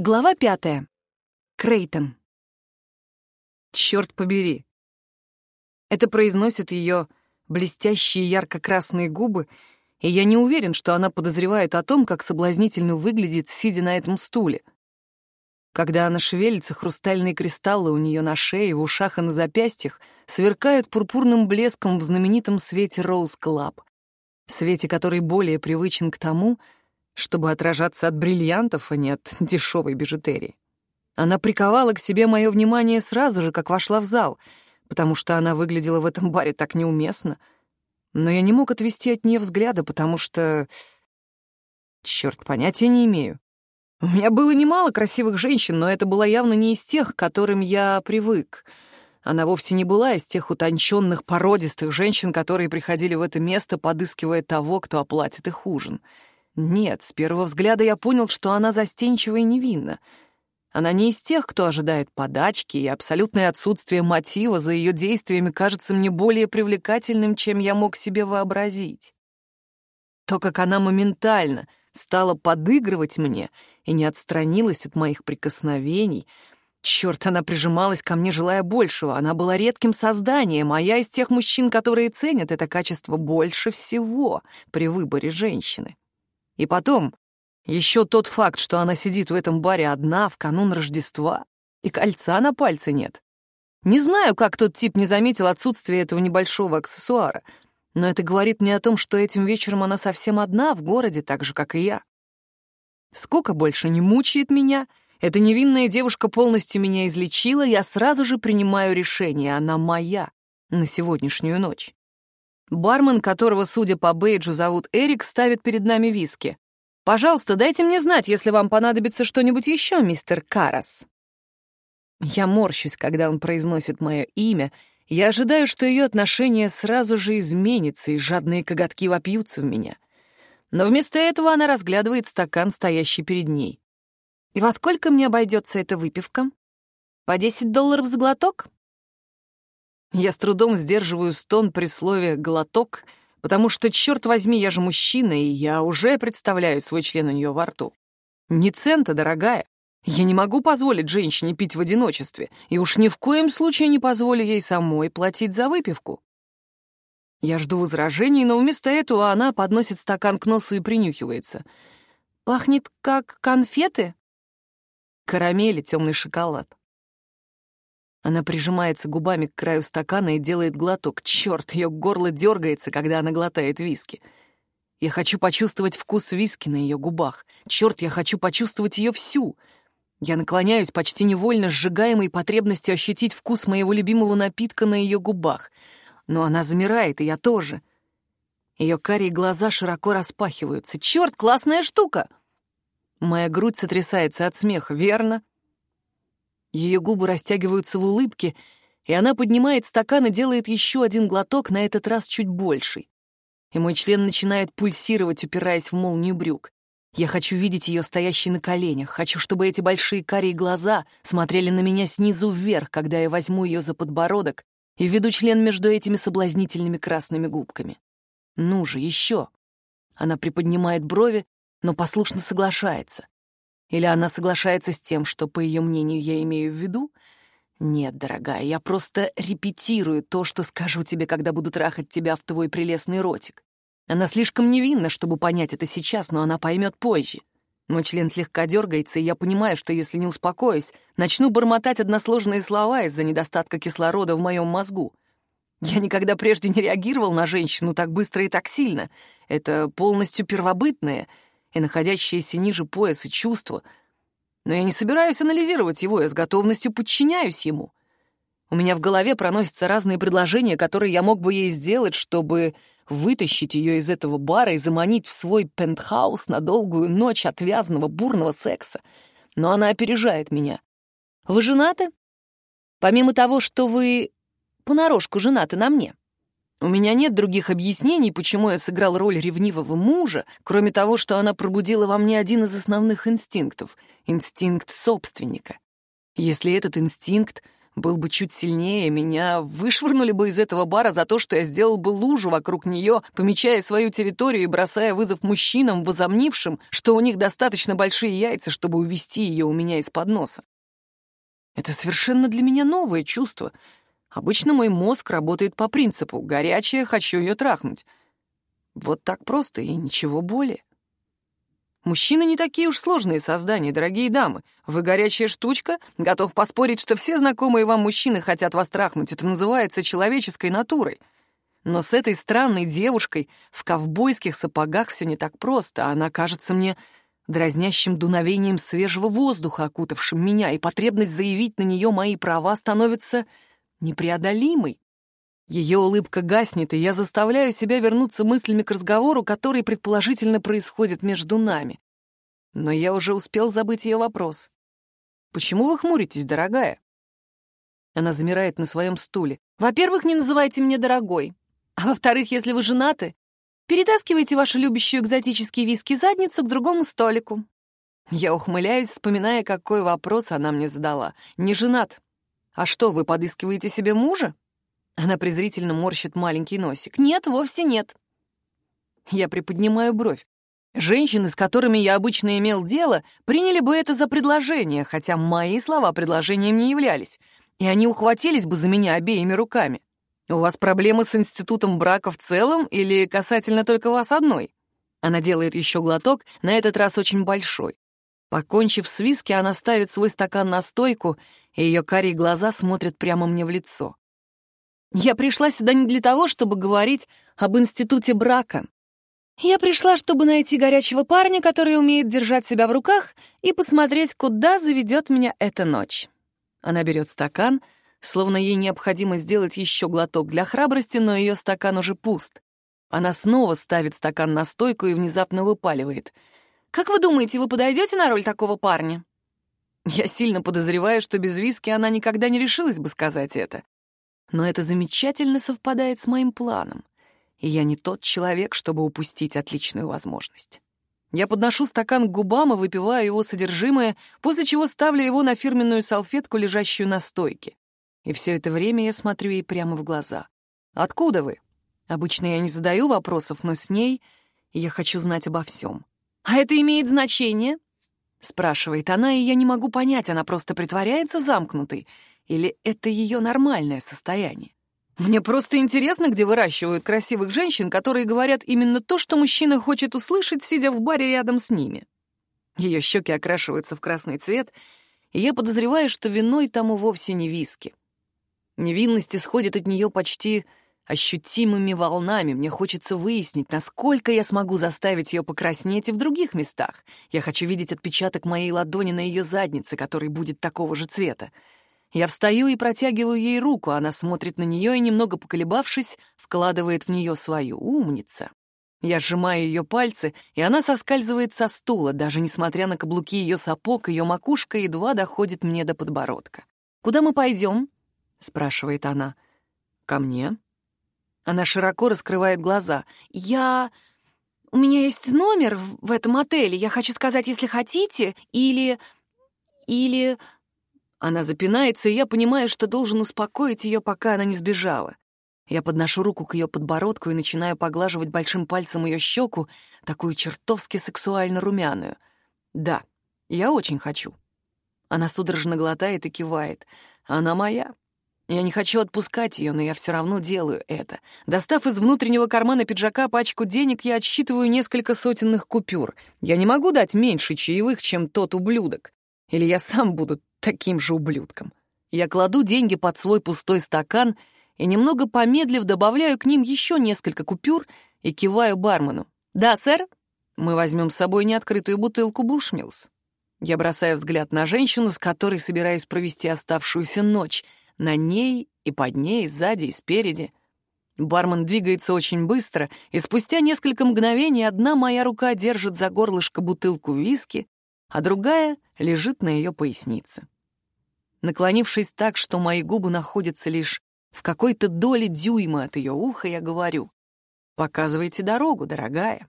Глава пятая. Крейтон. Черт побери. Это произносит ее блестящие ярко-красные губы, и я не уверен, что она подозревает о том, как соблазнительно выглядит, сидя на этом стуле. Когда она шевелится, хрустальные кристаллы у нее на шее, в ушах и на запястьях сверкают пурпурным блеском в знаменитом свете Rose Club, свете, который более привычен к тому, чтобы отражаться от бриллиантов, а не от дешевой бижутерии. Она приковала к себе мое внимание сразу же, как вошла в зал, потому что она выглядела в этом баре так неуместно. Но я не мог отвести от нее взгляда, потому что... Черт, понятия не имею. У меня было немало красивых женщин, но это была явно не из тех, к которым я привык. Она вовсе не была из тех утонченных, породистых женщин, которые приходили в это место, подыскивая того, кто оплатит их ужин — нет, с первого взгляда я понял, что она застенчива и невинна. Она не из тех, кто ожидает подачки, и абсолютное отсутствие мотива за ее действиями кажется мне более привлекательным, чем я мог себе вообразить. То, как она моментально стала подыгрывать мне и не отстранилась от моих прикосновений — Черт, она прижималась ко мне, желая большего. Она была редким созданием, а я из тех мужчин, которые ценят это качество больше всего при выборе женщины. И потом, еще тот факт, что она сидит в этом баре одна в канун Рождества, и кольца на пальце нет. Не знаю, как тот тип не заметил отсутствие этого небольшого аксессуара, но это говорит мне о том, что этим вечером она совсем одна в городе, так же, как и я. Скука больше не мучает меня, эта невинная девушка полностью меня излечила, я сразу же принимаю решение, она моя на сегодняшнюю ночь. Бармен, которого, судя по бейджу, зовут Эрик, ставит перед нами виски. «Пожалуйста, дайте мне знать, если вам понадобится что-нибудь еще, мистер Карас». Я морщусь, когда он произносит мое имя. Я ожидаю, что ее отношение сразу же изменится, и жадные коготки вопьются в меня. Но вместо этого она разглядывает стакан, стоящий перед ней. «И во сколько мне обойдется эта выпивка? По 10 долларов за глоток?» Я с трудом сдерживаю стон при слове «глоток», потому что, черт возьми, я же мужчина, и я уже представляю свой член у нее во рту. Не цента, дорогая. Я не могу позволить женщине пить в одиночестве, и уж ни в коем случае не позволю ей самой платить за выпивку. Я жду возражений, но вместо этого она подносит стакан к носу и принюхивается. Пахнет как конфеты? Карамель и темный шоколад. Она прижимается губами к краю стакана и делает глоток. Черт, ее горло дергается, когда она глотает виски. Я хочу почувствовать вкус виски на ее губах. Черт, я хочу почувствовать ее всю. Я наклоняюсь почти невольно, сжигаемой потребностью ощутить вкус моего любимого напитка на ее губах. Но она замирает, и я тоже. Ее карие глаза широко распахиваются. Черт, классная штука! Моя грудь сотрясается от смеха, верно? Ее губы растягиваются в улыбке, и она поднимает стакан и делает еще один глоток, на этот раз чуть больший. И мой член начинает пульсировать, упираясь в молнию брюк. Я хочу видеть ее стоящей на коленях, хочу, чтобы эти большие карие глаза смотрели на меня снизу вверх, когда я возьму ее за подбородок и введу член между этими соблазнительными красными губками. Ну же, еще. Она приподнимает брови, но послушно соглашается. Или она соглашается с тем, что, по ее мнению, я имею в виду? Нет, дорогая, я просто репетирую то, что скажу тебе, когда буду трахать тебя в твой прелестный ротик. Она слишком невинна, чтобы понять это сейчас, но она поймет позже. Мой член слегка дергается, и я понимаю, что если не успокоюсь, начну бормотать односложные слова из-за недостатка кислорода в моем мозгу. Я никогда прежде не реагировал на женщину так быстро и так сильно. Это полностью первобытное — и находящиеся ниже пояса чувства, но я не собираюсь анализировать его, я с готовностью подчиняюсь ему. У меня в голове проносятся разные предложения, которые я мог бы ей сделать, чтобы вытащить ее из этого бара и заманить в свой пентхаус на долгую ночь отвязного бурного секса. Но она опережает меня. «Вы женаты? Помимо того, что вы понарошку женаты на мне?» У меня нет других объяснений, почему я сыграл роль ревнивого мужа, кроме того, что она пробудила во мне один из основных инстинктов — инстинкт собственника. Если этот инстинкт Был бы чуть сильнее, меня вышвырнули бы из этого бара за то, что я сделал бы лужу вокруг нее, помечая свою территорию и бросая вызов мужчинам, возомнившим, что у них достаточно большие яйца, чтобы увести ее у меня из-под носа. Это совершенно для меня новое чувство. Обычно мой мозг работает по принципу «горячая, хочу ее трахнуть». Вот так просто и ничего более. Мужчины не такие уж сложные создания, дорогие дамы. Вы горячая штучка, готов поспорить, что все знакомые вам мужчины хотят вас трахнуть. Это называется человеческой натурой. Но с этой странной девушкой в ковбойских сапогах все не так просто. Она кажется мне дразнящим дуновением свежего воздуха, окутавшим меня, и потребность заявить на нее мои права становится непреодолимой. Ее улыбка гаснет, и я заставляю себя вернуться мыслями к разговору, который предположительно происходит между нами. Но я уже успел забыть ее вопрос. «Почему вы хмуритесь, дорогая?» Она замирает на своем стуле. «Во-первых, не называйте меня дорогой. А во-вторых, если вы женаты, перетаскивайте вашу любящую экзотические виски задницу к другому столику». Я ухмыляюсь, вспоминая, какой вопрос она мне задала. «Не женат. А что, вы подыскиваете себе мужа?» Она презрительно морщит маленький носик. «Нет, вовсе нет». Я приподнимаю бровь. Женщины, с которыми я обычно имел дело, приняли бы это за предложение, хотя мои слова предложением не являлись, и они ухватились бы за меня обеими руками. У вас проблемы с институтом брака в целом или касательно только вас одной? Она делает еще глоток, на этот раз очень большой. Покончив с виски, она ставит свой стакан на стойку, и ее карие глаза смотрят прямо мне в лицо. Я пришла сюда не для того, чтобы говорить об институте брака. Я пришла, чтобы найти горячего парня, который умеет держать себя в руках, и посмотреть, куда заведет меня эта ночь. Она берет стакан, словно ей необходимо сделать еще глоток для храбрости, но ее стакан уже пуст. Она снова ставит стакан на стойку и внезапно выпаливает. «Как вы думаете, вы подойдете на роль такого парня?» Я сильно подозреваю, что без виски она никогда не решилась бы сказать это. Но это замечательно совпадает с моим планом, и я не тот человек, чтобы упустить отличную возможность. Я подношу стакан к губам и выпиваю его содержимое, после чего ставлю его на фирменную салфетку, лежащую на стойке. И все это время я смотрю ей прямо в глаза. «Откуда вы?» Обычно я не задаю вопросов, но с ней я хочу знать обо всем. «А это имеет значение?» Спрашивает она, и я не могу понять, она просто притворяется замкнутой или это ее нормальное состояние? Мне просто интересно, где выращивают красивых женщин, которые говорят именно то, что мужчина хочет услышать, сидя в баре рядом с ними. Ее щеки окрашиваются в красный цвет, и я подозреваю, что виной тому вовсе не виски. Невинность исходит от нее почти ощутимыми волнами. Мне хочется выяснить, насколько я смогу заставить ее покраснеть и в других местах. Я хочу видеть отпечаток моей ладони на ее заднице, который будет такого же цвета. Я встаю и протягиваю ей руку, она смотрит на нее и, немного поколебавшись, вкладывает в нее свою. Умница. Я сжимаю ее пальцы, и она соскальзывает со стула. Даже несмотря на каблуки ее сапог, ее макушка едва доходит мне до подбородка. «Куда мы пойдем?» — спрашивает она. «Ко мне». Она широко раскрывает глаза. «Я... У меня есть номер в этом отеле. Я хочу сказать, если хотите, или... или...» Она запинается, и я понимаю, что должен успокоить ее, пока она не сбежала. Я подношу руку к ее подбородку и начинаю поглаживать большим пальцем ее щеку, такую чертовски сексуально румяную. Да, я очень хочу. Она судорожно глотает и кивает. Она моя. Я не хочу отпускать ее, но я все равно делаю это. Достав из внутреннего кармана пиджака пачку денег, я отсчитываю несколько сотенных купюр. Я не могу дать меньше чаевых, чем тот ублюдок. Или я сам буду таким же ублюдком. Я кладу деньги под свой пустой стакан и, немного помедлив, добавляю к ним еще несколько купюр и киваю бармену. «Да, сэр, мы возьмем с собой неоткрытую бутылку Бушмилс». Я бросаю взгляд на женщину, с которой собираюсь провести оставшуюся ночь. На ней и под ней, сзади и спереди. Бармен двигается очень быстро, и спустя несколько мгновений одна моя рука держит за горлышко бутылку виски, а другая лежит на ее пояснице. Наклонившись так, что мои губы находятся лишь в какой-то доле дюйма от ее уха, я говорю, «Показывайте дорогу, дорогая».